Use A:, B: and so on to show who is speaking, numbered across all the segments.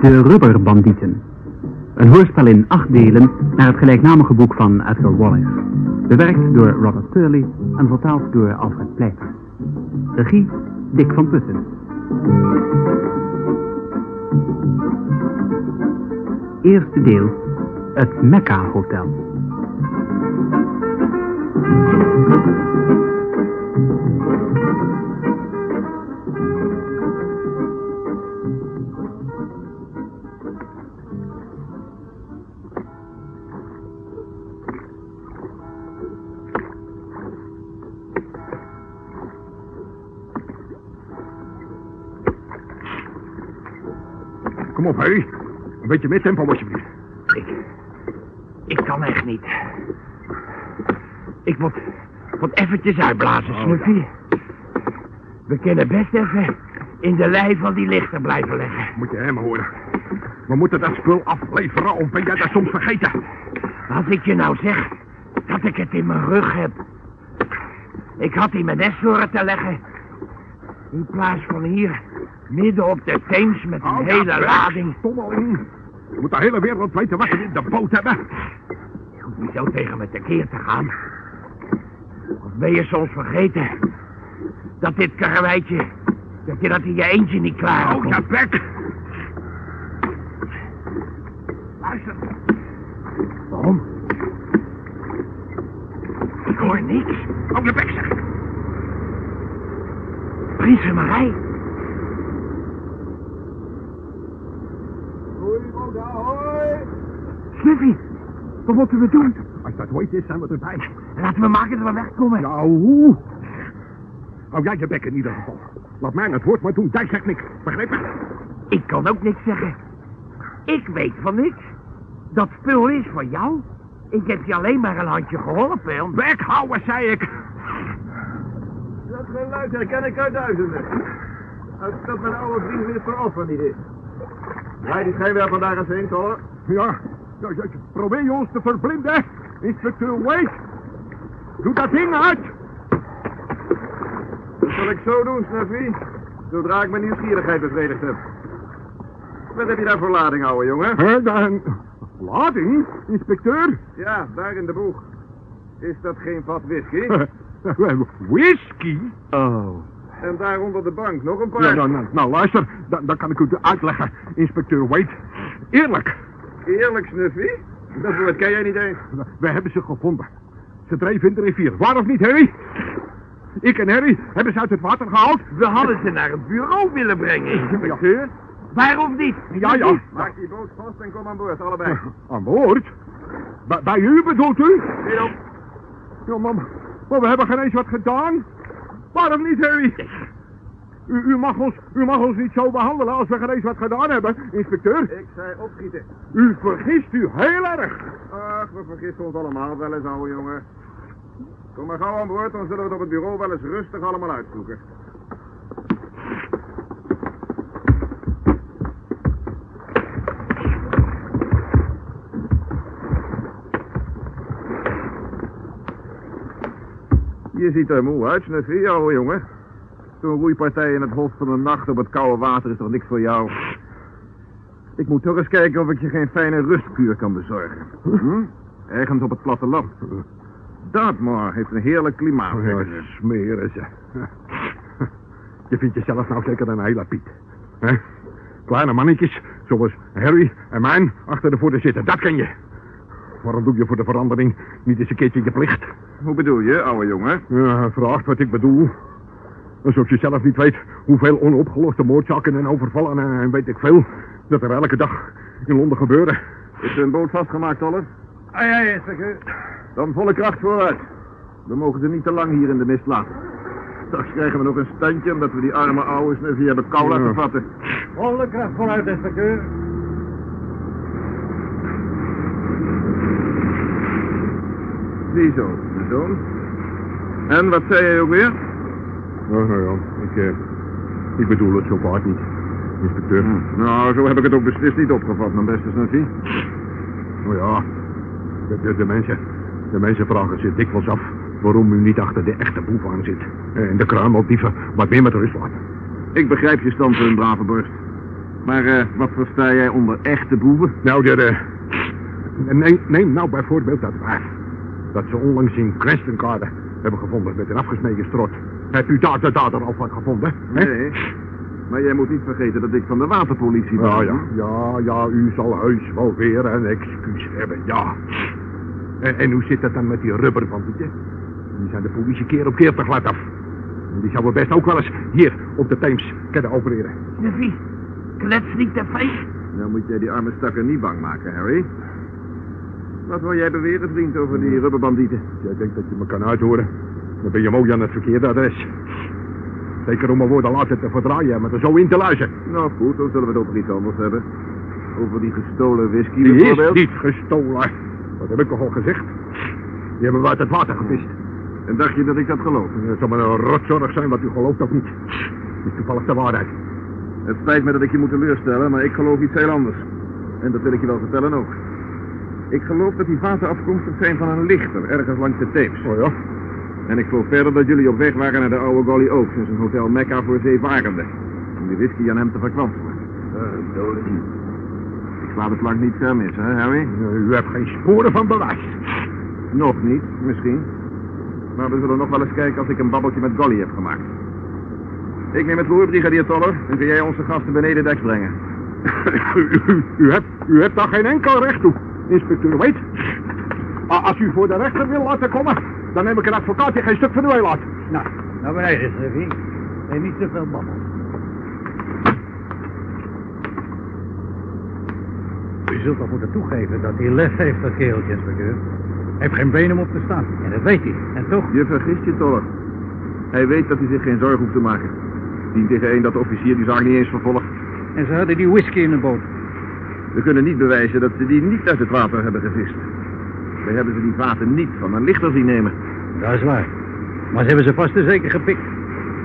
A: De Rubberbandieten. Een hoorspel in acht delen naar het gelijknamige boek van Edgar Wallace. Bewerkt door Robert Turley en vertaald door Alfred Pleiter. Regie Dick van Putten. Eerste deel. Het Mecca Hotel.
B: Op, Harry. Een beetje meer tempo, alsjeblieft.
C: Ik, ik kan echt niet. Ik moet, moet eventjes uitblazen,
B: Oh,
C: Snuffy. We kunnen best even in de lei van die lichter blijven leggen.
B: Moet je hem horen. We moeten dat spul afleveren, of ben jij dat soms vergeten?
C: Als ik je nou zeg dat ik het in mijn rug heb. Ik had in mijn nest horen te leggen. In plaats van hier, midden op de Theems met een hele
B: weg,
C: lading.
B: Stommeling. Je moet de hele wereld weten wat we in de boot hebben.
C: Je hoeft niet zo tegen me tekeer te gaan. Of ben je soms vergeten dat dit karreweitje, dat je dat in je eentje niet klaar komt?
B: je bek. Luister.
C: Waarom? Ik hoor niks.
B: Hou je bek, zeg.
C: Prins Marij. Snuffy, wat moeten we doen?
B: Als dat ooit is, zijn we erbij.
C: Laten we maken dat we wegkomen.
B: Nou, hoe? Hou jij je bek in ieder geval. Laat mij het woord maar doen. Jij zegt niks. Begrepen?
C: Ik kan ook niks zeggen. Ik weet van niks. Dat spul is van jou. Ik heb je alleen maar een handje geholpen. om-
B: Bek houden, zei ik.
D: Dat geluid herken ik uit duizenden. Als dat mijn oude vriend minister Offer niet is. Hij die schijnwerper daar eens heen.
B: Ja, ja, ja, probeer je ons te verblinden. Inspecteur Wade. Doe dat ding uit.
D: Dat zal ik zo doen, Snuffy. Zodra ik mijn nieuwsgierigheid bevredigd heb. Wat heb je daar voor lading, ouwe jongen?
B: Hè, dan... Lading, inspecteur?
D: Ja, daar in de boeg. Is dat geen vat whisky?
B: Whisky?
D: Oh. En daar onder de bank nog een paar.
B: Ja, nou, nou, nou, luister, dan, dan kan ik u uitleggen, inspecteur Wade. Eerlijk,
D: Eerlijk, Snuffy? Dat woord ken jij niet eens.
B: we hebben ze gevonden. Ze dreven in de rivier. Waar of niet, Harry? Ik en Harry hebben ze uit het water gehaald.
C: We hadden ze naar het bureau willen brengen, inspecteur. Waarom niet?
B: Ja, ja.
D: Maak die boot vast en kom aan boord, allebei.
B: Aan boord? Bij, bij u bedoelt u?
D: Hier op.
B: Ja, maar, maar we hebben geen eens wat gedaan. Waarom niet, Harry? U, u, mag ons, u mag ons niet zo behandelen als we geen eens wat gedaan hebben, inspecteur.
D: Ik zei opschieten.
B: U vergist u heel erg.
D: Ach, we vergissen ons allemaal wel eens, ouwe jongen. Kom maar gauw aan boord, dan zullen we het op het bureau wel eens rustig allemaal uitzoeken. Je ziet er moe uit, Snuffy, ouwe jongen. Zo'n roeipartij in het hof van de nacht op het koude water is toch niks voor jou? Ik moet toch eens kijken of ik je geen fijne rustkuur kan bezorgen. Hm? Ergens op het platteland. Dartmoor heeft een heerlijk klimaat.
B: Ja,
D: zeggen ze.
B: smeren ze. Je vindt jezelf nou zeker een hele Piet. hè? Kleine mannetjes, zoals Harry en mijn, achter de voeten zitten. Dat ken je. Waarom doe je voor de verandering niet eens een keertje je plicht?
D: Hoe bedoel je, ouwe jongen?
B: Ja, vraagt wat ik bedoel. Alsof je zelf niet weet hoeveel onopgeloste moordzaken en overvallen en, en weet ik veel... dat er elke dag in Londen gebeuren.
D: Is er een boot vastgemaakt, Toller?
C: Ah, ja, ja, inspecteur.
D: Dan volle kracht vooruit. We mogen ze niet te lang hier in de mist laten. Straks krijgen we nog een standje omdat we die arme ouwe Snuffy hebben kou laten vatten.
C: Volle kracht vooruit, inspecteur.
D: Ziezo, mijn zoon. En wat zei jij ook weer?
B: Nou, nou ja, ik, eh, ik bedoel het zo vaak niet, inspecteur.
D: Nou, zo heb ik het ook beslist niet opgevat, mijn beste Snuffy.
B: Nou ja, de, de, de mensen, de mensen vragen zich dikwijls af waarom u niet achter de echte boef aan zit. En de kruimeldieven wat meer met rust laten.
D: Ik begrijp je standpunt, brave borst. Maar eh, wat versta jij onder echte boeven?
B: Nou, de, eh, neem, neem nou bijvoorbeeld dat waar. Dat ze onlangs in Cranston hebben gevonden met een afgesneden strot. Heb u daar de dader al van gevonden? hè?
D: Nee. Maar jij moet niet vergeten dat ik van de waterpolitie ben.
B: Ja, ja, ja, ja, u zal heus wel weer een excuus hebben, ja. En, en hoe zit het dan met die rubberbandieten? Die zijn de politie keer op keer te glad af. En die zouden best ook wel eens hier op de Theems kunnen opereren.
E: Snuffy, klets niet te feest.
D: Nou moet jij die arme stakker niet bang maken, Harry. Wat wil jij beweren, vriend, over die rubberbandieten?
B: Jij denkt dat je me kan uithoren. Dan ben je mooi aan het verkeerde adres. Zeker om mijn woorden later te verdraaien, maar er zo in te luisteren.
D: Nou goed, dan zullen we het over iets anders hebben. Over die gestolen whisky
B: Die is niet gestolen. Dat heb ik toch al gezegd. Die hebben we uit het water gevist.
D: En dacht je dat ik dat geloof?
B: Het zal maar een rotzorg zijn wat u gelooft of niet. Het is toevallig de waarheid.
D: Het spijt me dat ik je moet teleurstellen, maar ik geloof iets heel anders. En dat wil ik je wel vertellen ook. Ik geloof dat die vaten afkomstig zijn van een lichter, ergens langs de Theems.
B: Oh ja?
D: En ik geloof verder dat jullie op weg waren naar de oude Golly Oaks, dus een hotel Mecca voor zeevarenden. Om die whisky aan hem te verkwanselen. Uh, ik sla het lang niet ver mis, hè, Harry?
B: U hebt geen sporen van bewijs.
D: Nog niet, misschien. Maar we zullen nog wel eens kijken als ik een babbeltje met Golly heb gemaakt. Ik neem het roer, brigadier Toller, en kun jij onze gasten beneden deks brengen.
B: u, u, u hebt, u hebt daar geen enkel recht toe, inspecteur Weet. Als u voor de rechter wil laten komen, dan neem ik een advocaat die geen stuk van u laat.
F: Nou, naar beneden, Snuffy. En niet te veel babbel. U zult toch moeten toegeven dat hij lef heeft, dat kereltje, inspecteur. Hij heeft geen benen om op te staan. En dat weet hij. En toch?
D: Je vergist je, Toller. Hij weet dat hij zich geen zorgen hoeft te maken. Tien tegen één dat de officier die zaak niet eens vervolgt.
F: En ze hadden die whisky in de boot.
D: We kunnen niet bewijzen dat ze die niet uit het water hebben gevist. We hebben ze die vaten niet van een lichter zien nemen.
F: Dat is waar. Maar ze hebben ze vast en zeker gepikt.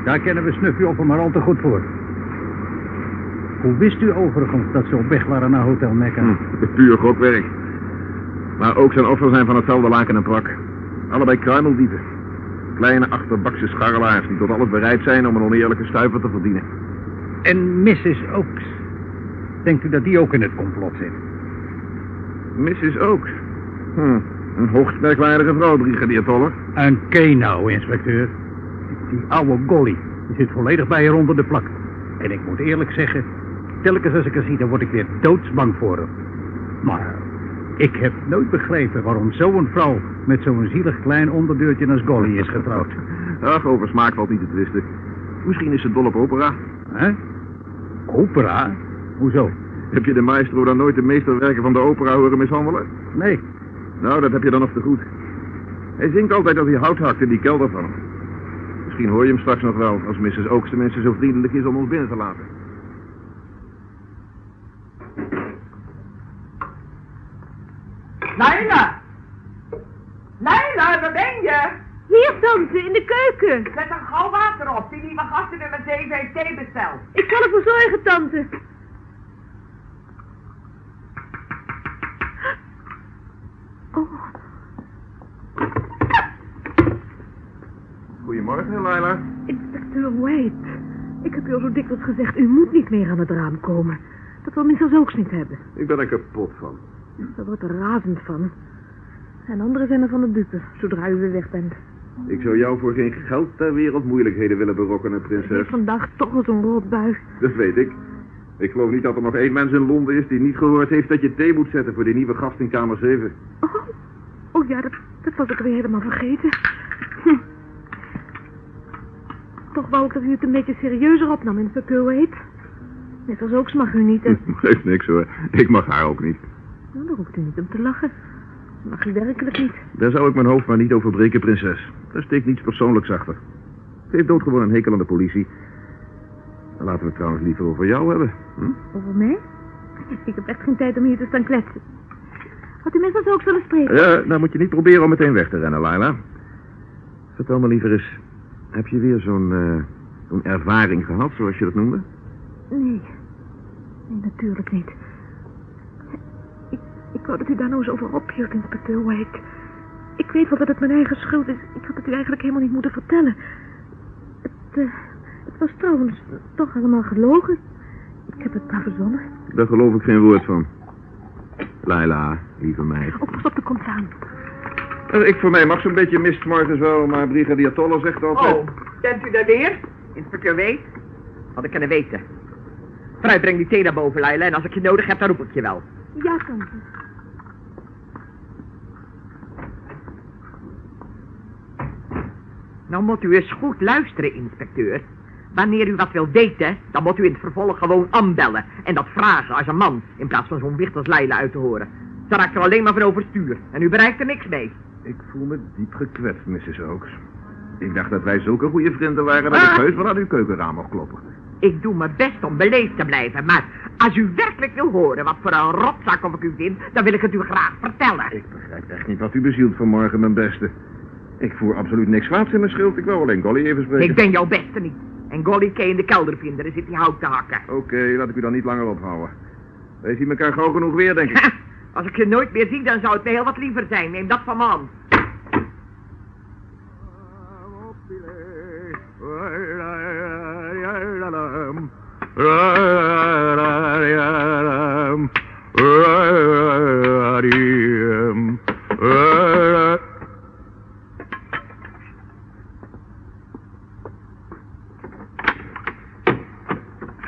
F: Daar kennen we Snuffy op maar al te goed voor. Hoe wist u overigens dat ze op weg waren naar Hotel Mecca?
D: Hm, puur gokwerk. Maar ook zijn offer zijn van hetzelfde laken en pak. Allebei kruimeldieven. Kleine achterbakse scharrelaars die tot alles bereid zijn om een oneerlijke stuiver te verdienen.
F: En Mrs. Oaks. Denkt u dat die ook in het complot zit?
D: Mrs. Oaks. Hm, een hoogst merkwaardige vrouw, brigadier Toller.
F: Een Kenau, inspecteur. Die oude Golly. Die zit volledig bij haar onder de plak. En ik moet eerlijk zeggen, telkens als ik haar zie, dan word ik weer doodsbang voor haar. Maar ik heb nooit begrepen waarom zo'n vrouw met zo'n zielig klein onderdeurtje als Golly is getrouwd.
D: Ach, over smaak valt niet te twisten. Misschien is ze dol op opera.
F: Hè? Opera? Hoezo?
D: Heb je de maestro dan nooit de meesterwerken van de opera horen mishandelen?
F: Nee.
D: Nou, dat heb je dan nog te goed. Hij zingt altijd dat hij hout hakt in die kelder van hem. Misschien hoor je hem straks nog wel, als Mrs. Oaks tenminste zo vriendelijk is om ons binnen te laten.
G: Leila! Leila, waar ben je?
H: Hier, tante, in de keuken.
G: Zet er gauw water op. Die nieuwe gasten nummer 7 heeft thee besteld.
H: Ik zal ervoor zorgen, tante. Oh,
D: Goedemorgen, Laila.
H: inspecteur Wade. Ik heb u al zo dikwijls gezegd, u moet niet meer aan het raam komen. Dat wil Mrs. Oaks niet hebben.
D: Ik ben er kapot van.
H: Daar wordt er razend van. En anderen zijn er van de dupe, zodra u weer weg bent.
D: Ik zou jou voor geen geld ter wereld moeilijkheden willen berokkenen,
H: Ik
D: prinses.
H: heb vandaag toch wel zo'n rotbui.
D: Dat weet ik. Ik geloof niet dat er nog één mens in Londen is die niet gehoord heeft dat je thee moet zetten voor die nieuwe gast in kamer 7.
H: Oh, oh ja, dat, dat was ik weer helemaal vergeten. Hm. Toch wou ik dat u het een beetje serieuzer opnam, inspecteur Wade. Net als Oaks mag u niet. En...
D: Geeft niks hoor. Ik mag haar ook niet.
H: Nou, daar hoeft u niet om te lachen. Mag u werkelijk niet.
D: Daar zou ik mijn hoofd maar niet over breken, prinses. Daar steekt niets persoonlijks achter. Ze heeft doodgewoon een hekel aan de politie. Laten we het trouwens liever over jou hebben. Hm?
H: Over mij? Ik heb echt geen tijd om hier te staan kletsen. Had u mensen ook willen spreken?
D: Ja, nou moet je niet proberen om meteen weg te rennen, Laila. Vertel me liever eens, heb je weer zo'n eh, zo'n ervaring gehad, zoals je dat noemde?
H: Nee. Nee, natuurlijk niet. Ik, ik wou dat u daar nou eens over ophield, inspecteur White. Ik weet wel dat het mijn eigen schuld is. Ik had het u eigenlijk helemaal niet moeten vertellen. het was trouwens toch allemaal gelogen. Ik heb het maar verzonnen.
D: Daar geloof ik geen woord van. Laila, lieve meid.
H: Oh, pas op, er komt aan.
D: Eh, Ik voor mij mag zo'n beetje mist morgens wel, maar brigadier Toller zegt altijd...
G: Oh, bent u daar weer? Inspecteur Weet? Had ik kunnen weten. Vooruit, breng die thee naar boven, Leila. En als ik je nodig heb, dan roep ik je wel.
H: Ja, tante.
G: Nou moet u eens goed luisteren, inspecteur. Wanneer u wat wil weten, dan moet u in het vervolg gewoon aanbellen. En dat vragen als een man, in plaats van zo'n wicht als Leila uit te horen. Ze raakt er alleen maar van overstuur. En u bereikt er niks mee.
D: Ik voel me diep gekwetst, Mrs. Oaks. Ik dacht dat wij zulke goede vrienden waren dat ik heus wel aan uw keukenraam mocht kloppen.
G: Ik doe mijn best om beleefd te blijven, maar als u werkelijk wil horen wat voor een rotzak of ik u vind, dan wil ik het u graag vertellen.
D: Ik begrijp echt niet wat u bezielt vanmorgen, mijn beste. Ik voer absoluut niks kwaads in mijn schild. Ik wil alleen Golly even spreken.
G: Ik ben jouw beste niet. En Golly in de kelder vinden, daar zit hij hout te hakken.
D: Oké, laat ik u dan niet langer ophouden. Wij zien elkaar gauw genoeg weer, denk ik.
G: Als ik je nooit meer zie, dan zou het me heel wat liever zijn. Neem dat van me aan.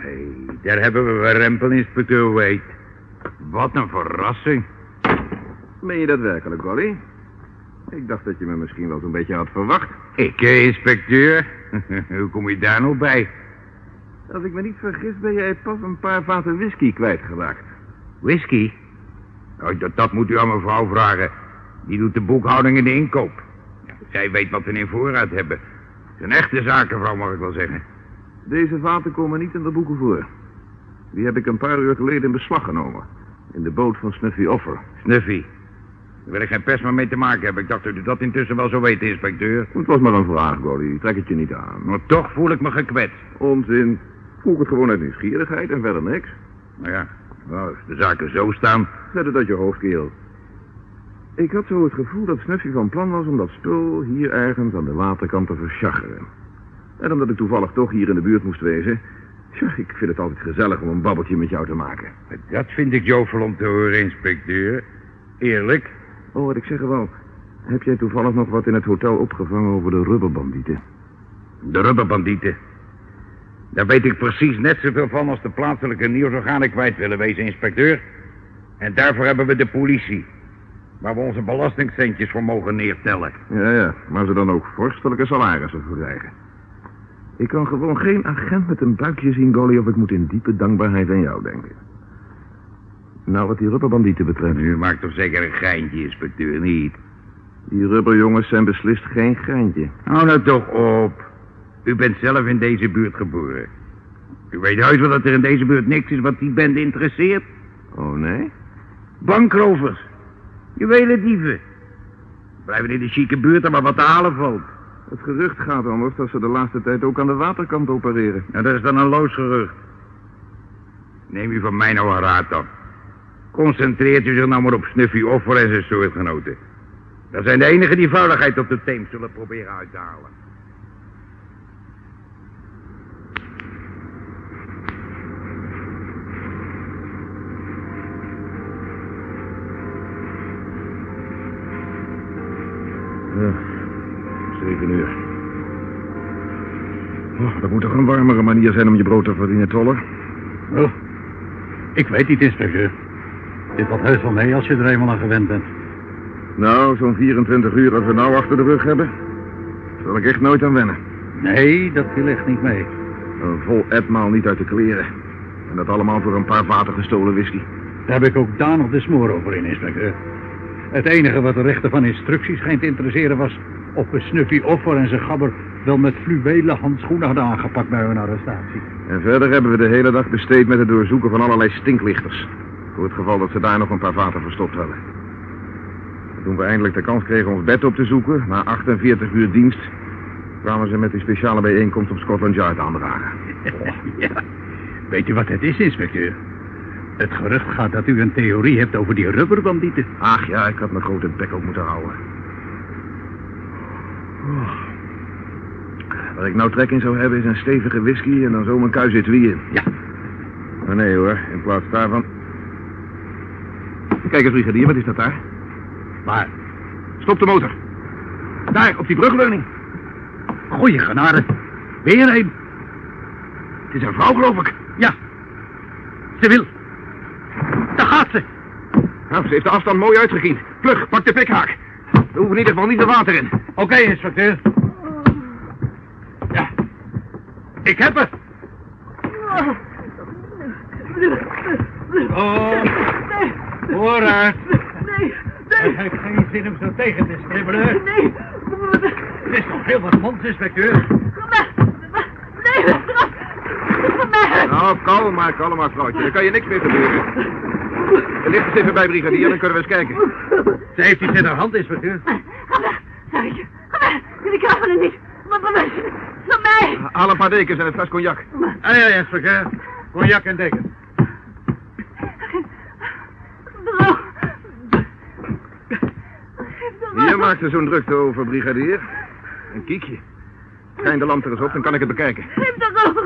I: Hey, daar hebben we weer rempelinspecteur Wade. Wat een verrassing.
D: Meen je dat werkelijk, Golly? Ik dacht dat je me misschien wel zo'n beetje had verwacht.
I: Ik, eh, inspecteur? Hoe kom je daar nou bij?
D: Als ik me niet vergis, ben jij pas een paar vaten whisky kwijtgeraakt.
I: Whisky? Oh, dat, dat moet u aan mevrouw vragen. Die doet de boekhouding en de inkoop. Ja, zij weet wat we in voorraad hebben. Het is een echte zakenvrouw, mag ik wel zeggen.
D: Deze vaten komen niet in de boeken voor. Die heb ik een paar uur geleden in beslag genomen. In de boot van Snuffy Offer.
I: Snuffy. Daar wil ik geen meer mee te maken hebben. Ik dacht dat u dat intussen wel zou weten, inspecteur.
D: Het was maar een vraag, Golly. Trek het je niet aan.
I: Maar toch voel ik me gekwetst.
D: Onzin. Vroeg het gewoon uit nieuwsgierigheid en verder niks.
I: Nou ja, nou, als de zaken zo staan...
D: Zet het uit je hoofd, kerel. Ik had zo het gevoel dat Snuffy van plan was om dat spul hier ergens aan de waterkant te verschacheren. En omdat ik toevallig toch hier in de buurt moest wezen... Tja, ik vind het altijd gezellig om een babbeltje met jou te maken.
I: Dat vind ik jovel om te horen, inspecteur. Eerlijk.
D: Oh, wat ik zeggen wou. Heb jij toevallig nog wat in het hotel opgevangen over de rubberbandieten?
I: De rubberbandieten. Daar weet ik precies net zoveel van als de plaatselijke nieuwsorganen kwijt willen wezen, inspecteur. En daarvoor hebben we de politie. Waar we onze belastingcentjes voor mogen neertellen.
D: Ja, ja, maar ze dan ook vorstelijke salarissen voor krijgen. Ik kan gewoon geen agent met een buikje zien, Golly, of ik moet in diepe dankbaarheid aan jou denken. Nou, wat die rubberbandieten betreft.
I: U maakt toch zeker een geintje, inspecteur, niet?
D: Die rubberjongens zijn beslist geen geintje.
I: Hou nou toch op. U bent zelf in deze buurt geboren. U weet heus wel dat er in deze buurt niks is wat die bende interesseert.
D: Oh, nee?
I: Bankrovers. Juwelendieven. Blijven in de chique buurt maar wat te halen valt.
D: Het gerucht gaat anders dat ze de laatste tijd ook aan de waterkant opereren.
I: Nou, dat is dan een loos gerucht. Neem u van mij nou een raad dan. Concentreert u zich nou maar op Snuffy Offer en zijn soortgenoten. Dat zijn de enigen die veiligheid op de Theems zullen proberen uit te halen.
D: Ja, zeven uur. Oh, dat moet toch een warmere manier zijn om je brood te verdienen, Toller?
I: Oh, ik weet niet, inspecteur. Dit valt heus wel mee als je er eenmaal aan gewend bent.
D: Nou, zo'n 24 uur als we nou achter de rug hebben... zal ik echt nooit aan wennen.
I: Nee, dat viel echt niet mee.
D: Een vol etmaal niet uit de kleren. En dat allemaal voor een paar vaten gestolen whisky.
I: Daar heb ik ook daar nog de smoor over in, inspecteur. Het enige wat de rechter van instructies schijnt te interesseren was... of we Snuffy Offer en zijn gabber wel met fluwelen handschoenen hadden aangepakt bij hun arrestatie.
D: En verder hebben we de hele dag besteed met het doorzoeken van allerlei stinklichters. Voor het geval dat ze daar nog een paar vaten verstopt hadden. Toen we eindelijk de kans kregen ons bed op te zoeken, na 48 uur dienst, kwamen ze met die speciale bijeenkomst op Scotland Yard aandragen.
I: ja. Weet u wat het is, inspecteur? Het gerucht gaat dat u een theorie hebt over die rubberbandieten.
D: Ach ja, ik had mijn grote bek op moeten houden. Oh. Waar ik nou trek in zou hebben is een stevige whisky en dan zo mijn kuis.
F: Ja.
D: Maar nee hoor, in plaats daarvan... Kijk eens, brigadier, wat is dat daar?
F: Maar,
D: Stop de motor. Daar, op die brugleuning.
F: goeie genade. Weer een.
D: Het is een vrouw, geloof ik.
F: Ja. Ze wil. Daar gaat ze.
D: Nou, ze heeft de afstand mooi uitgekiend. Plug, pak de pikhaak. We hoeven in ieder geval niet het water in.
F: Oké, inspecteur. Ja. Ik heb het. Oh. Vooruit.
H: Nee,
F: Het heeft geen zin om zo tegen te stribbelen.
H: nee.
F: Het is nog heel wat mond, inspecteur.
H: Nee, van mij.
D: Nou, kalm maar, kalm maar, vrouwtje. Dan kan je niks meer gebeuren. Licht eens even bij, brigadier, dan kunnen we eens kijken.
F: Ze heeft iets in haar hand, inspecteur.
H: Ga weg, Sarretje. Ga weg. Jullie krijgen het niet. Maar van mij. Van mij.
D: Haal een paar dekens en een fles cognac.
F: Ah ja, inspecteur. Cognac en deken.
H: Droog.
D: Hier maakt ze zo'n drukte over, brigadier. Een kiekje. Schijn de lamp er eens op, dan kan ik het bekijken.
H: Geef rook.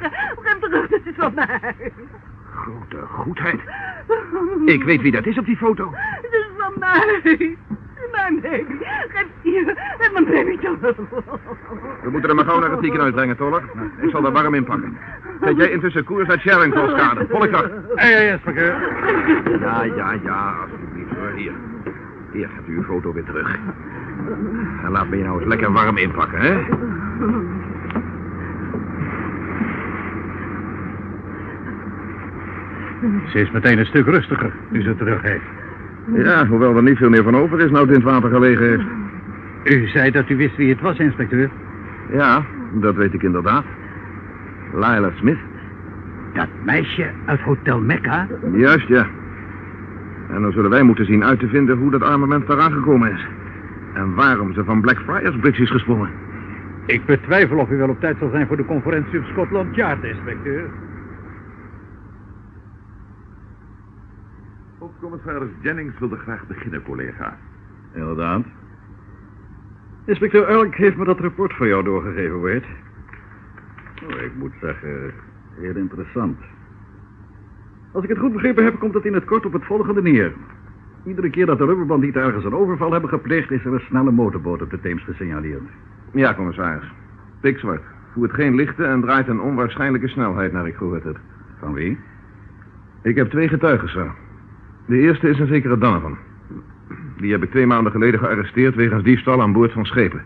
H: Geef. Dat is van mij.
D: Grote goedheid. Ik weet wie dat is op die foto.
H: Het is van mij. Mijn baby. Geef hier. Geef mijn baby terug.
D: We moeten hem maar gauw naar het ziekenhuis brengen, Toller. Ik zal er warm inpakken. Zet jij intussen koers naar Charington-kade. Volle kracht.
F: Ah ja, inspecteur.
D: Ja, ja, ja, alsjeblieft hoor. Hier. Hier hebt u uw foto weer terug. En laat me je nou eens lekker warm inpakken, hè?
F: Ze is meteen een stuk rustiger nu ze terug heeft.
D: Ja, hoewel er niet veel meer van over is nou het in het water gelegen heeft.
F: U zei dat u wist wie het was, inspecteur.
D: Ja, dat weet ik inderdaad. Lila Smith.
F: Dat meisje uit Hotel Mecca?
D: Juist, ja. En dan zullen wij moeten zien uit te vinden hoe dat armament daar aangekomen is. En waarom ze van Blackfriars Bridge is gesprongen.
F: Ik betwijfel of u wel op tijd zal zijn voor de conferentie op Scotland Yard, inspecteur.
J: Hoofdcommissaris Jennings wilde graag beginnen, collega.
K: Inderdaad. Inspecteur Elk heeft me dat rapport van jou doorgegeven, weet. Oh, ik moet zeggen, heel interessant. Als ik het goed begrepen heb, komt het in het kort op het volgende neer. Iedere keer dat de rubberbandieten ergens een overval hebben gepleegd, is er een snelle motorboot op de Theems gesignaleerd.
D: Ja, commissaris. Pikzwart. Voert geen lichten en draait een onwaarschijnlijke snelheid naar ik gehoord heb.
K: Van wie?
D: Ik heb twee getuigen, sir. De eerste is een zekere Donovan. Die heb ik twee maanden geleden gearresteerd wegens diefstal aan boord van schepen.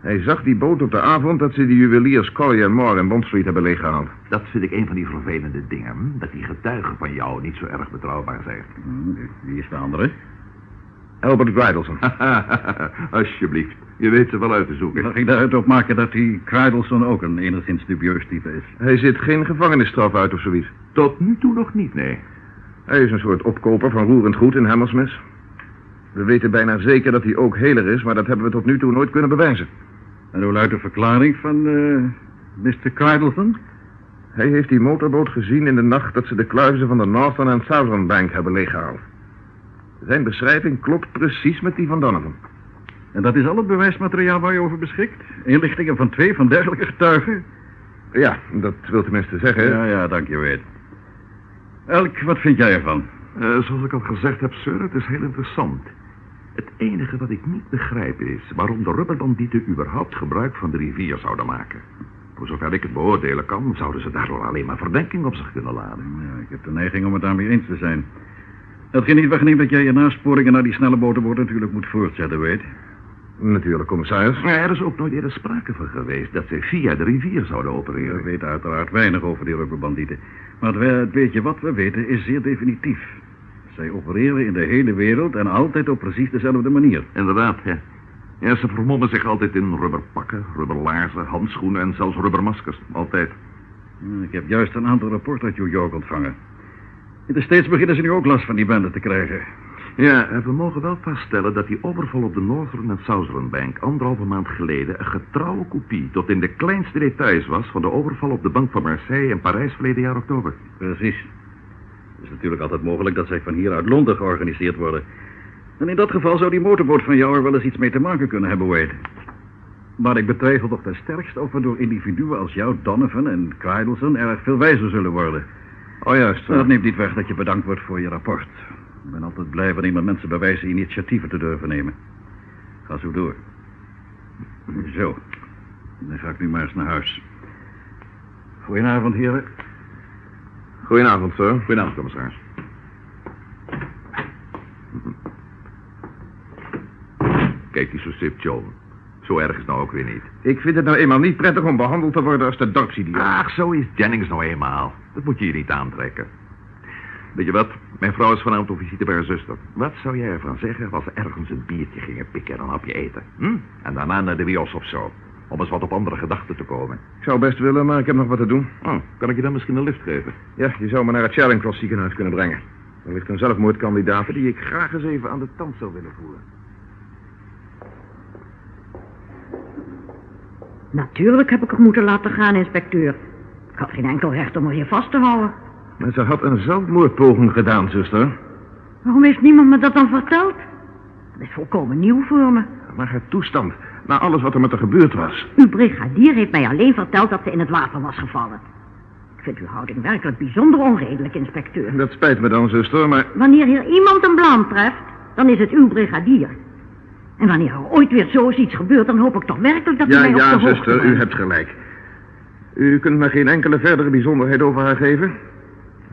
D: Hij zag die boot op de avond dat ze de juweliers Collier Moore in Bond Street hebben leeggehaald.
J: Dat vind ik een van die vervelende dingen. Dat die getuigen van jou niet zo erg betrouwbaar zijn.
K: Hm, Wie is de andere?
D: Albert Gridleson.
J: Alsjeblieft. Je weet ze wel uit te zoeken.
K: Mag ik daaruit opmaken dat die Cridleson ook een enigszins dubieus type is?
D: Hij zit geen gevangenisstraf uit of zoiets.
J: Tot nu toe nog niet, nee.
D: Hij is een soort opkoper van roerend goed in Hammersmith. We weten bijna zeker dat hij ook heler is, maar dat hebben we tot nu toe nooit kunnen bewijzen.
K: En hoe luidt de verklaring van eh, Mr. Cridleson?
D: Hij heeft die motorboot gezien in de nacht dat ze de kluizen van de Northern en Southern Bank hebben leeggehaald. Zijn beschrijving klopt precies met die van Donovan.
K: En dat is al het bewijsmateriaal waar je over beschikt? Inlichtingen van twee van dergelijke getuigen?
D: Ja, dat wil tenminste zeggen.
K: Ja, ja, dank je, Wade. Elk, wat vind jij ervan?
J: Eh, zoals ik al gezegd heb, sir, het is heel interessant. Het enige wat ik niet begrijp is waarom de rubberbandieten überhaupt gebruik van de rivier zouden maken. Voor zover ik het beoordelen kan, zouden ze daardoor alleen maar verdenking op zich kunnen laden.
K: Ja, ik heb de neiging om het daarmee eens te zijn. Hetgeen niet wegneemt dat jij je nasporingen naar die snelle motorboot natuurlijk moet voortzetten, Wade.
D: Natuurlijk, commissaris.
J: Maar er is ook nooit eerder sprake van geweest dat ze via de rivier zouden opereren.
K: We weten uiteraard weinig over die rubberbandieten. Maar het, beetje wat we weten is zeer definitief. Zij opereren in de hele wereld en altijd op precies dezelfde manier.
J: Inderdaad, ja. Ja, ze vermommen zich altijd in rubberpakken, rubberlaarzen, handschoenen en zelfs rubbermaskers. Altijd.
K: Ik heb juist een aantal rapporten uit New York ontvangen. In de States beginnen ze nu ook last van die benden te krijgen.
J: Ja, en we mogen wel vaststellen dat die overval op de Northern en Southern Bank anderhalve maand geleden een getrouwe kopie tot in de kleinste details was van de overval op de bank van Marseille in Parijs verleden jaar oktober.
K: Precies. Het is natuurlijk altijd mogelijk dat zij van hier uit Londen georganiseerd worden. En in dat geval zou die motorboot van jou er wel eens iets mee te maken kunnen hebben, Wade. Maar ik betwijfel toch ten sterkste of we door individuen als jou, Donovan en Krijdelsen erg veel wijzer zullen worden.
D: Oh, juist.
K: Dat neemt niet weg dat je bedankt wordt voor je rapport. Ik ben altijd blij wanneer iemand mensen bewijzen initiatieven te durven nemen. Ga zo door. Zo. Dan ga ik nu maar eens naar huis. Goedenavond, heren.
D: Goedenavond, sir.
J: Goedenavond, commissaris. Kijk, die zo stipt, John. Zo erg is het nou ook weer niet.
D: Ik vind het nou eenmaal niet prettig om behandeld te worden als de dorpsidioot.
J: Ach, zo is Jennings nou eenmaal. Dat moet je je niet aantrekken. Weet je wat? Mijn vrouw is vanavond op visite bij haar zuster. Wat zou jij ervan zeggen als we ergens een biertje gingen pikken en een hapje eten? Hm? En daarna naar de bios of zo. Om eens wat op andere gedachten te komen.
D: Ik zou best willen, maar ik heb nog wat te doen.
J: Oh, kan ik je dan misschien een lift geven?
D: Ja, je zou me naar het Charing Cross ziekenhuis kunnen brengen. Er ligt een zelfmoordkandidaat die ik graag eens even aan de tand zou willen voeren.
L: Natuurlijk heb ik het moeten laten gaan, inspecteur. Ik had geen enkel recht om er hier vast te houden.
D: Maar ze had een zelfmoordpoging gedaan, zuster.
L: Waarom heeft niemand me dat dan verteld? Dat is volkomen nieuw voor me.
D: Maar haar toestand, na alles wat er met haar gebeurd was.
L: Uw brigadier heeft mij alleen verteld dat ze in het water was gevallen. Ik vind uw houding werkelijk bijzonder onredelijk, inspecteur.
D: Dat spijt me dan, zuster, maar...
L: Wanneer hier iemand een blaam treft, dan is het uw brigadier. En wanneer er ooit weer zoiets gebeurt, dan hoop ik toch werkelijk dat u
D: Ja,
L: mij op
D: ja,
L: de hoogte
D: zuster, u hebt gelijk. U kunt me geen enkele verdere bijzonderheid over haar geven?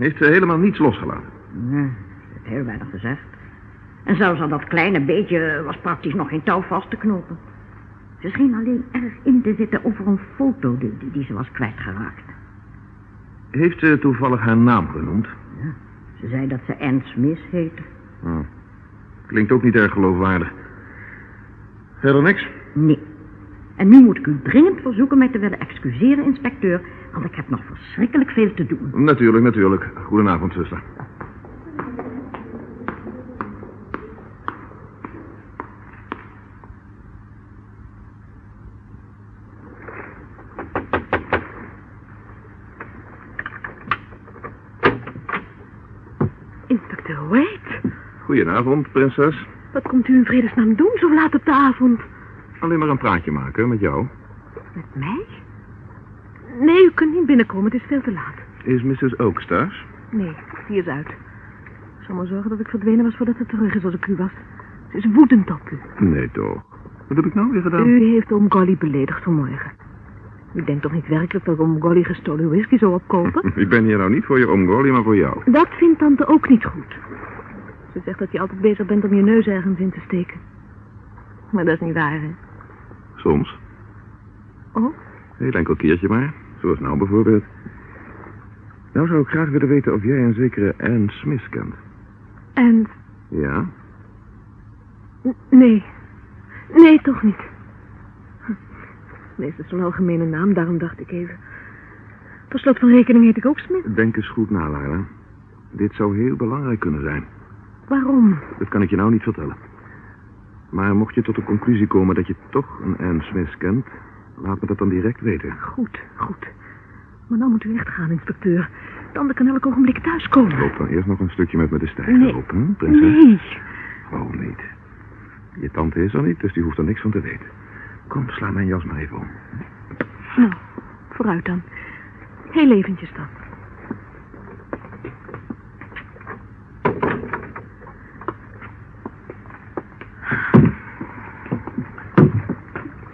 D: Heeft ze helemaal niets losgelaten?
L: Nee, ze heeft heel weinig gezegd. En zelfs al dat kleine beetje was praktisch nog geen touw vast te knopen. Ze scheen alleen erg in te zitten over een foto die, die, ze was kwijtgeraakt.
D: Heeft ze toevallig haar naam genoemd?
L: Ze zei dat ze Anne Smith heette.
D: Hm. Klinkt ook niet erg geloofwaardig. Verder niks?
L: Nee. En nu moet ik u dringend verzoeken mij te willen excuseren, inspecteur, want ik heb nog verschrikkelijk veel te doen.
D: Natuurlijk, natuurlijk. Goedenavond, zuster.
H: Inspecteur Wade,
D: Goedenavond, prinses.
H: wat komt u in vredesnaam doen zo laat op de avond?
D: Alleen maar een praatje maken met jou.
H: Met mij? Nee, u kunt niet binnenkomen, het is veel te laat.
D: Is Mrs. Oaks thuis?
H: Nee, die is uit. Ik zal maar zorgen dat ik verdwenen was voordat ze terug is als ik u was. Ze is woedend op u.
D: Nee, toch. Wat heb ik nou weer gedaan?
H: U heeft oom Golly beledigd vanmorgen. U denkt toch niet werkelijk dat oom Golly gestolen whisky zou opkopen?
D: Ik ben hier nou niet voor je oom Golly, maar voor jou.
H: Dat vindt tante ook niet goed. Ze zegt dat je altijd bezig bent om je neus ergens in te steken. Maar dat is niet waar, hè?
D: Soms.
H: Oh?
D: Heel enkel keertje maar. Zoals nou bijvoorbeeld. Nou zou ik graag willen weten of jij een zekere Anne Smith kent.
H: En...
D: Ja?
H: n- Nee. Nee, toch niet. Is zo'n algemene naam, daarom dacht ik even. Per slot van rekening heet ik ook Smith.
D: Denk eens goed na, Lara. Dit zou heel belangrijk kunnen zijn.
H: Waarom?
D: Dat kan ik je nou niet vertellen. Maar mocht je tot de conclusie komen dat je toch een Anne Smith kent... laat me dat dan direct weten.
H: Goed, goed. Maar dan moet u echt gaan, inspecteur. De ander kan elk ogenblik thuiskomen.
D: Loop dan eerst nog een stukje met me de stijger
H: Nee.
D: op, hè, prinses?
H: Nee.
D: Gewoon niet. Je tante is er niet, dus die hoeft er niks van te weten. Kom, sla mijn jas maar even om.
H: Nou, vooruit dan. Heel eventjes dan.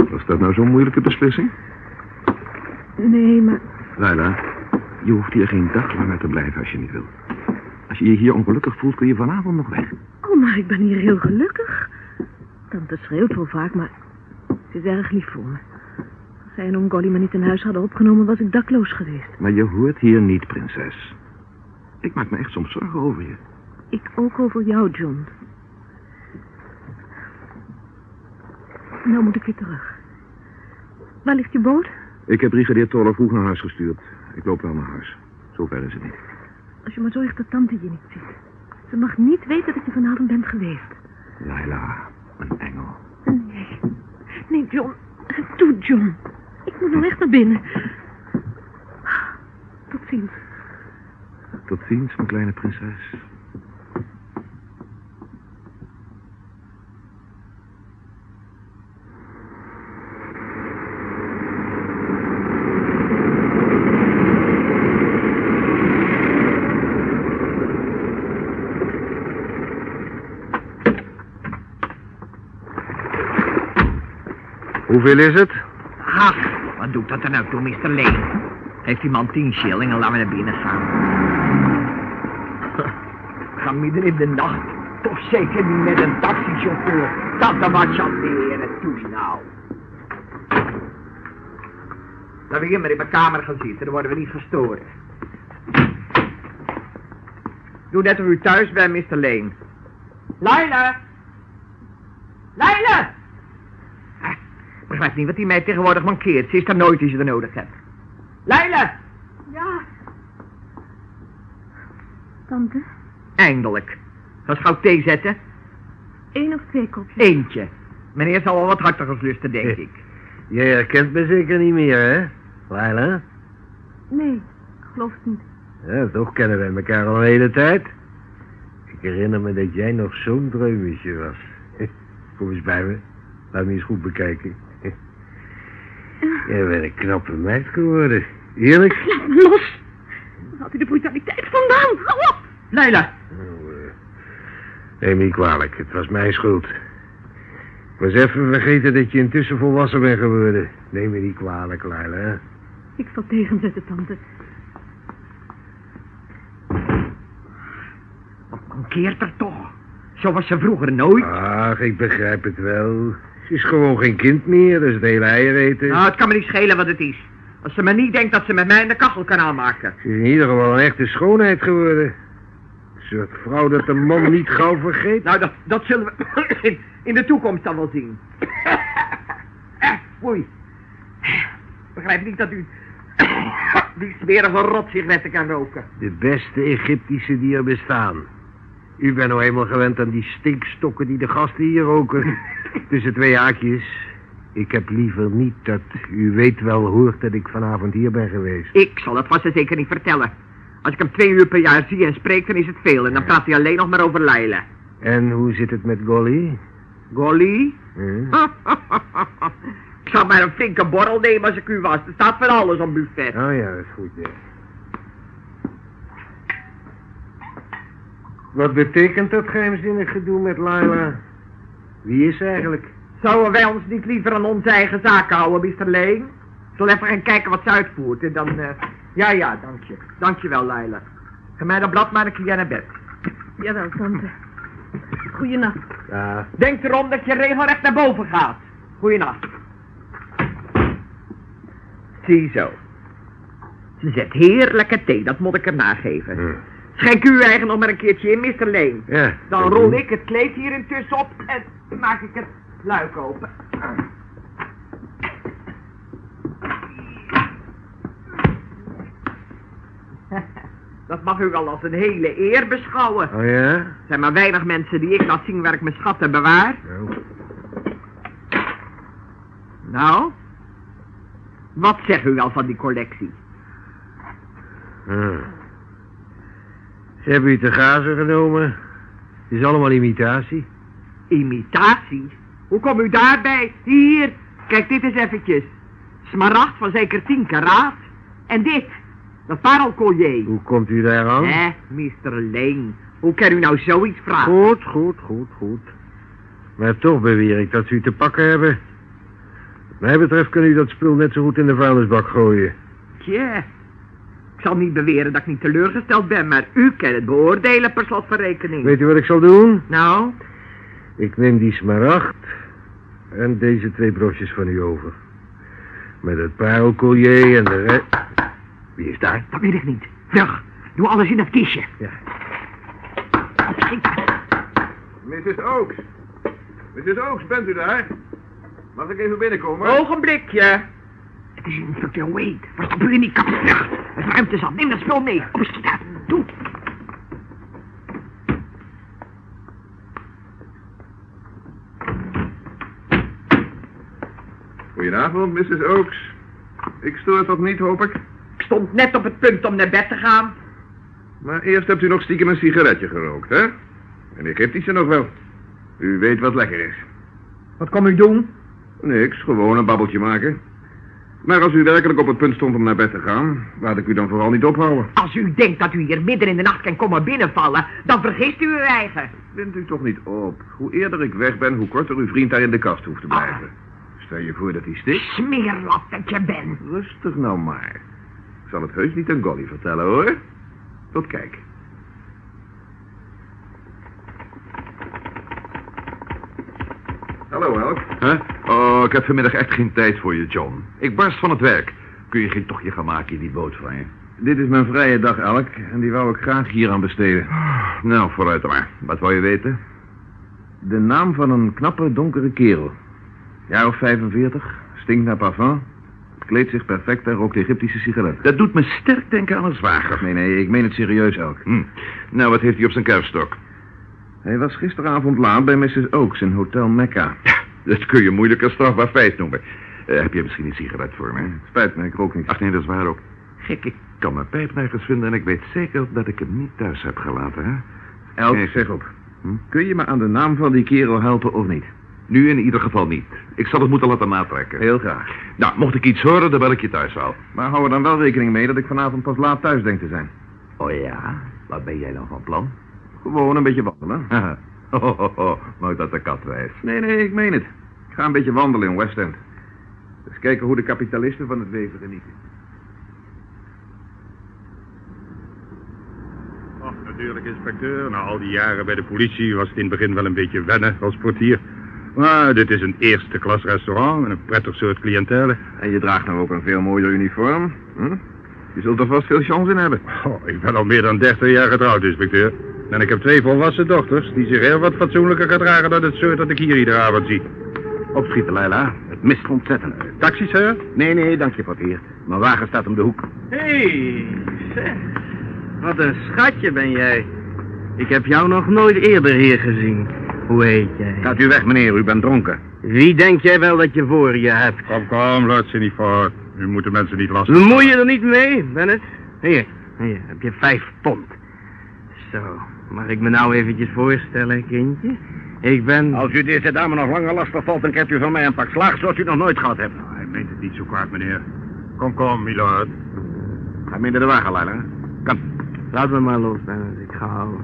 D: Was dat nou zo'n moeilijke beslissing?
H: Nee, maar...
D: Laila, je hoeft hier geen dag langer te blijven als je niet wilt. Als je je hier ongelukkig voelt, kun je vanavond nog weg.
H: Oh, maar ik ben hier heel gelukkig. Tante schreeuwt wel vaak, maar ze is erg lief voor me. Als zij en oom Golly me niet in huis hadden opgenomen, was ik dakloos geweest.
D: Maar je hoort hier niet, prinses. Ik maak me echt soms zorgen over je.
H: Ik ook over jou, John. Nou moet ik weer terug. Waar ligt je boot?
D: Ik heb brigadier Toller vroeg naar huis gestuurd. Ik loop wel naar huis. Zover is het niet.
H: Als je maar zorgt dat tante je niet ziet. Ze mag niet weten dat je vanavond bent geweest.
D: Laila, een engel.
H: Nee. Nee, John. Doe, John. Ik moet nou echt naar binnen. Tot ziens.
D: Tot ziens, mijn kleine prinses.
M: Hoeveel is het?
G: Ach, wat doet dat er nou toe, Mr. Leen? Geeft die man tien shilling en laten we naar binnen gaan. Ga midden in de nacht. Toch zeker niet met een taxichauffeur. Dat er wat chanteren, toe nou. Laten we hier maar in mijn kamer gaan zitten, dan worden we niet gestoord. Doe net of u thuis bent, Mr. Leen. Leila! Leila! Ik begrijp niet wat die mij tegenwoordig mankeert. Ze is er nooit als je er nodig hebt. Leila!
H: Ja. Tante,
G: Eindelijk. Ga eens gauw thee zetten.
H: één of twee kopjes?
G: Eentje. Meneer zal wel wat hartiger lusten, denk ik.
M: Jij herkent me zeker niet meer, hè? Laila?
H: Nee, ik geloof het niet.
M: Ja, toch kennen wij elkaar al een hele tijd. Ik herinner me dat jij nog zo'n dreumetje was. Kom eens bij me. Laat me eens goed bekijken. Jij bent een knappe meid geworden. Eerlijk?
H: Laat me los! Waar had u de brutaliteit vandaan? Hou op!
G: Leila!
M: Oh, eh, Neem me niet kwalijk, het was mijn schuld. Ik was even vergeten dat je intussen volwassen bent geworden. Neem me niet kwalijk, Laila. hè?
H: Ik zal tegenzetten, tante.
G: Wat mankeert er toch? Zo was ze vroeger nooit.
M: Ach, ik begrijp het wel. Ze is gewoon geen kind meer, dus het hele eier eten.
G: Nou, het kan me niet schelen wat het is. Als ze maar niet denkt dat ze met mij in de kachel kan aanmaken.
M: Ze is in ieder geval een echte schoonheid geworden. Een soort vrouw dat de man niet gauw vergeet.
G: Nou, dat, dat zullen we in, in de toekomst dan wel zien. Eh, Oei. Begrijp niet dat u die smerige rotsigaretten kan roken.
M: De beste Egyptische die er bestaan. U bent nou eenmaal gewend aan die stinkstokken die de gasten hier roken. Tussen twee haakjes. Ik heb liever niet dat u weet wel hoort dat ik vanavond hier ben geweest.
G: Ik zal het vast en zeker niet vertellen. Als ik hem twee uur per jaar zie en spreek, dan is het veel. En dan praat hij alleen nog maar over Leila.
M: En hoe zit het met Golly?
G: Golly?
M: Hm?
G: ik zou maar een flinke borrel nemen als ik u was. Er staat van alles op buffet.
M: Oh ja, dat is goed, ja. Wat betekent dat geheimzinnig gedoe met Laila? Wie is ze eigenlijk?
G: Zouden wij ons niet liever aan onze eigen zaken houden, Mr. Lane? Ik zal even gaan kijken wat ze uitvoert en dan... eh, Ja, ja, dank je. Dank je wel, Leila. Ga mij dat blad maar een keer naar bed.
H: Jawel, tante. Goeienacht.
M: Ja,
G: Denk erom dat je regelrecht naar boven gaat. Goeienacht. Ziezo. Ze zet heerlijke thee, dat moet ik er nageven.
M: Hm.
G: Schenk u eigen nog maar een keertje in, Mr. Lane.
M: ja.
G: Dan rol ik het kleed hier intussen op en maak ik het luik open. Dat mag u al als een hele eer beschouwen.
M: Oh ja?
G: Er zijn maar weinig mensen die ik laat zien waar ik mijn schatten bewaar.
M: Nou,
G: Nou? Wat zegt u wel van die collectie?
M: hm. Ze hebben u te gazen genomen. Het is allemaal imitatie.
G: Imitatie? Hoe kom u daarbij? Hier, kijk dit eens eventjes. Smaragd van zeker 10 karaat. En dit, dat parelcollier.
M: Hoe komt u daar aan?
G: Hé, Mr. Lane, hoe kan u nou zoiets vragen?
M: Goed, goed, goed, goed. Maar toch beweer ik dat ze u te pakken hebben. Wat mij betreft kan u dat spul net zo goed in de vuilnisbak gooien.
G: Tja, ik zal niet beweren dat ik niet teleurgesteld ben, maar u kan het beoordelen per slot van rekening.
M: Weet u wat ik zal doen?
G: Nou,
M: Ik neem die smaragd en deze twee brosjes van u over. Met het parelcollier en de. Wie is daar?
G: dat weet ik niet. Vlug, doe alles in dat kistje.
M: Ja.
G: Opschieten.
D: Mrs. Oaks. Mrs. Oaks, bent u daar? Mag ik even binnenkomen?
G: Ogenblikje. Het inspecteur Wade. Wat gebeurt in die kap? Vlug, het ruimte zat. Neem dat spul mee. Opschieten. Doe.
D: Goedenavond, Mrs. Oaks. Ik stoor toch niet, hoop ik?
G: Ik stond net op het punt om naar bed te gaan.
D: Maar eerst hebt u nog stiekem een sigaretje gerookt, hè? Een Egyptische nog wel. U weet wat lekker is.
G: Wat kom u doen?
D: Niks, gewoon een babbeltje maken. Maar als u werkelijk op het punt stond om naar bed te gaan, laat ik u dan vooral niet ophouden.
G: Als u denkt dat u hier midden in de nacht kan komen binnenvallen, dan vergist u uw eigen.
D: Wint u toch niet op. Hoe eerder ik weg ben, hoe korter uw vriend daar in de kast hoeft te blijven. Stel je voor dat hij stikt?
E: Smeerlap dat je bent.
D: Rustig nou maar. Ik zal het heus niet aan Golly vertellen, hoor. Tot kijk. Hallo, Elk.
J: Huh? Oh, ik heb vanmiddag echt geen tijd voor je, John. Ik barst van het werk. Kun je geen tochtje gaan maken in die boot van je?
D: Dit is mijn vrije dag, Elk. En die wou ik graag hier aan besteden.
J: Nou, vooruit dan maar. Wat wou je weten?
D: De naam van een knappe, donkere kerel. Jaar of 45, stinkt naar parfum. Kleedt zich perfect en rookt Egyptische sigaret.
J: Dat doet me sterk denken aan een zwager.
D: Nee, nee, ik meen het serieus, Elk.
J: Hm. Nou, wat heeft hij op zijn kerfstok?
D: Hij was gisteravond laat bij Mrs. Oaks in Hotel Mecca.
J: Ja, dat kun je moeilijk een strafbaar feit noemen. Eh, heb je misschien een sigaret voor me?
D: Spijt me, ik rook niet.
J: Ach nee, dat is waar ook. Gek, ik kan mijn pijp nergens vinden en ik weet zeker dat ik hem niet thuis heb gelaten, hè?
D: Elk, zeg op. Kun je me aan de naam van die kerel helpen of niet?
J: Nu in ieder geval niet. Ik zal het moeten laten natrekken.
D: Heel graag.
J: Nou, mocht ik iets horen, dan bel ik je thuis wel.
D: Maar hou er dan wel rekening mee dat ik vanavond pas laat thuis denk te zijn.
J: Oh ja? Wat ben jij dan van plan?
D: Gewoon een beetje wandelen.
J: Haha. Oh, oh, oh, Maak dat de kat wijs.
D: Nee, nee, ik meen het. Ik ga een beetje wandelen in West End. Eens kijken hoe de kapitalisten van het leven genieten.
N: Ach, natuurlijk, inspecteur. Na al die jaren bij de politie was het in het begin wel een beetje wennen als portier. Maar dit is een eerste klas restaurant met een prettig soort cliëntele.
D: En je draagt nou ook een veel mooier uniform. Hm? Je zult er vast veel chance in hebben.
N: Oh, ik ben al meer dan 30 jaar getrouwd, inspecteur. En ik heb twee volwassen dochters die zich heel wat fatsoenlijker gedragen dan het soort dat ik hier iedere avond zie.
O: Opschieten, Leila. Het mist ontzettend.
N: Taxi, sir?
O: Nee, nee, dank je, portier. Mijn wagen staat om de hoek.
P: Hé, hey, zeg. Wat een schatje ben jij. Ik heb jou nog nooit eerder hier gezien. Hoe heet jij?
O: Gaat u weg, meneer. U bent dronken.
P: Wie denk jij wel dat je voor je hebt?
N: Kom, kom, laat ze niet voor. U moet de mensen niet lastig.
P: Bemoei je er niet mee, Bennett? Hier, hier, heb je vijf pond. Zo, mag ik me nou eventjes voorstellen, kindje? Ik ben...
O: Als u deze dame nog langer lastig valt, dan krijgt u van mij een pak slaag zoals u nog nooit gehad hebt.
N: Hij meent het niet zo kwaad, meneer. Kom, kom, milord.
O: Ga naar de wagen, Leila. Kom.
P: Laat me maar los, Bennett. Ik ga houden.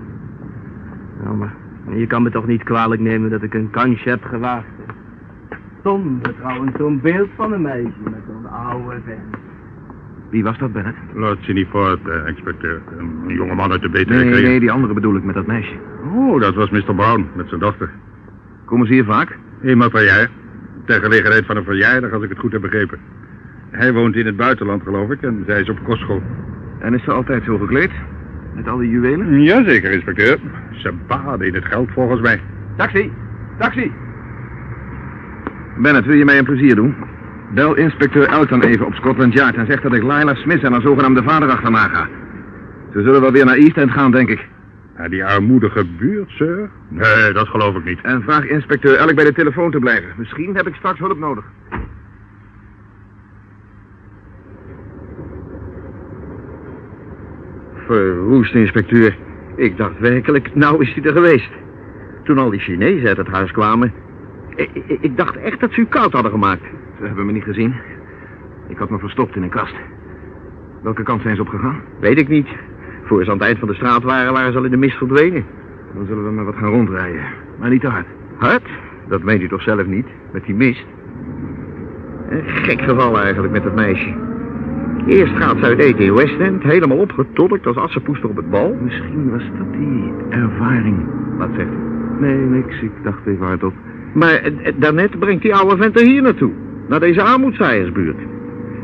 P: Nou, maar je kan me toch niet kwalijk nemen dat ik een kansje heb gewaagd. hè? Zonder trouwens zo'n beeld van een meisje met zo'n oude vent.
O: Wie was dat, Bennett?
N: Laat ze niet voort, eh, inspecteur. Een jongeman uit de betere
D: Nee,
N: kringen.
D: nee, die andere bedoel ik met dat meisje.
N: Oh, dat was Mr. Brown met zijn dochter.
D: Komen ze hier vaak?
N: Eenmaal per jaar. Ter gelegenheid van een verjaardag, als ik het goed heb begrepen. Hij woont in het buitenland, geloof ik, en zij is op kostschool.
D: En is ze altijd zo gekleed? Met al die juwelen?
N: Jazeker, inspecteur. Ze baden in het geld, volgens mij.
D: Taxi! Taxi! Bennett, wil je mij een plezier doen? Bel inspecteur Elton even op Scotland Yard en zeg dat ik Lila Smith en haar zogenaamde vader achterna ga. Ze zullen wel weer naar East End gaan, denk ik.
N: Naar die armoedige buurt, sir? Nee, dat geloof ik niet.
D: En vraag inspecteur Elk bij de telefoon te blijven. Misschien heb ik straks hulp nodig.
E: Verwoest, inspecteur. Ik dacht werkelijk, nou is hij er geweest. Toen al die Chinezen uit het huis kwamen... Ik, ik, ik dacht echt dat ze u koud hadden gemaakt.
D: Ze hebben me niet gezien. Ik had me verstopt in een kast. Welke kant zijn ze opgegaan?
E: Weet ik niet. Voor ze aan het eind van de straat waren, waren ze al in de mist verdwenen.
D: Dan zullen we maar wat gaan rondrijden. Maar niet te hard.
E: Hard? Dat meent u toch zelf niet, met die mist? Een gek geval eigenlijk met dat meisje. Eerst gaat ze uit eten in West End, helemaal opgetolkt als assenpoester op het bal.
D: Misschien was dat die ervaring.
E: Wat zegt u?
D: Nee, niks. Ik dacht even hardop.
E: Maar eh, eh, daarnet brengt die oude vent er hier naartoe. Naar deze armoedzaaiersbuurt.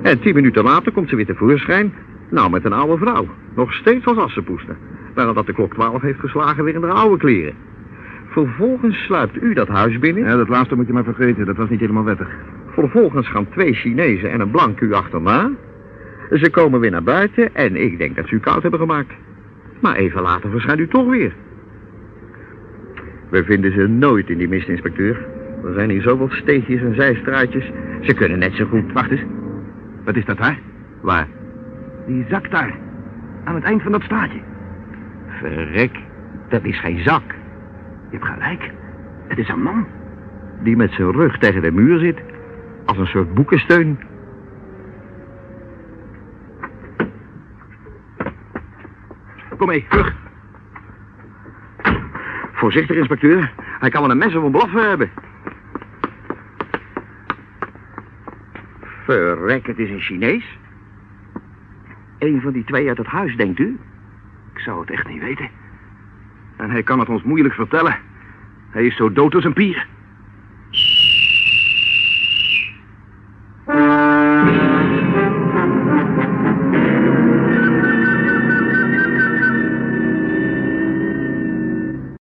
E: En tien minuten later komt ze weer tevoorschijn. Nou, met een oude vrouw. Nog steeds als assenpoester. Nadat dat de klok twaalf heeft geslagen weer in haar oude kleren. Vervolgens sluipt u dat huis binnen.
D: Ja, dat laatste moet je maar vergeten. Dat was niet helemaal wettig.
E: Vervolgens gaan twee Chinezen en een blank u achterna. Ze komen weer naar buiten en ik denk dat ze u koud hebben gemaakt. Maar even later verschijnt u toch weer. We vinden ze nooit in die mist, inspecteur. Er zijn hier zoveel steegjes en zijstraatjes. Ze kunnen net zo goed.
D: Wacht eens. Wat is dat daar?
E: Waar?
D: Die zak daar. Aan het eind van dat straatje.
E: Verrek, dat is geen zak.
D: Je hebt gelijk. Het is een man.
E: Die met zijn rug tegen de muur zit. Als een soort boekensteun.
D: Kom mee, terug.
E: Voorzichtig, inspecteur. Hij kan wel een mes of een blaffen hebben. Verrek, het is een Chinees. Een van die twee uit het huis, denkt u?
D: Ik zou het echt niet weten. En hij kan het ons moeilijk vertellen. Hij is zo dood als een pier.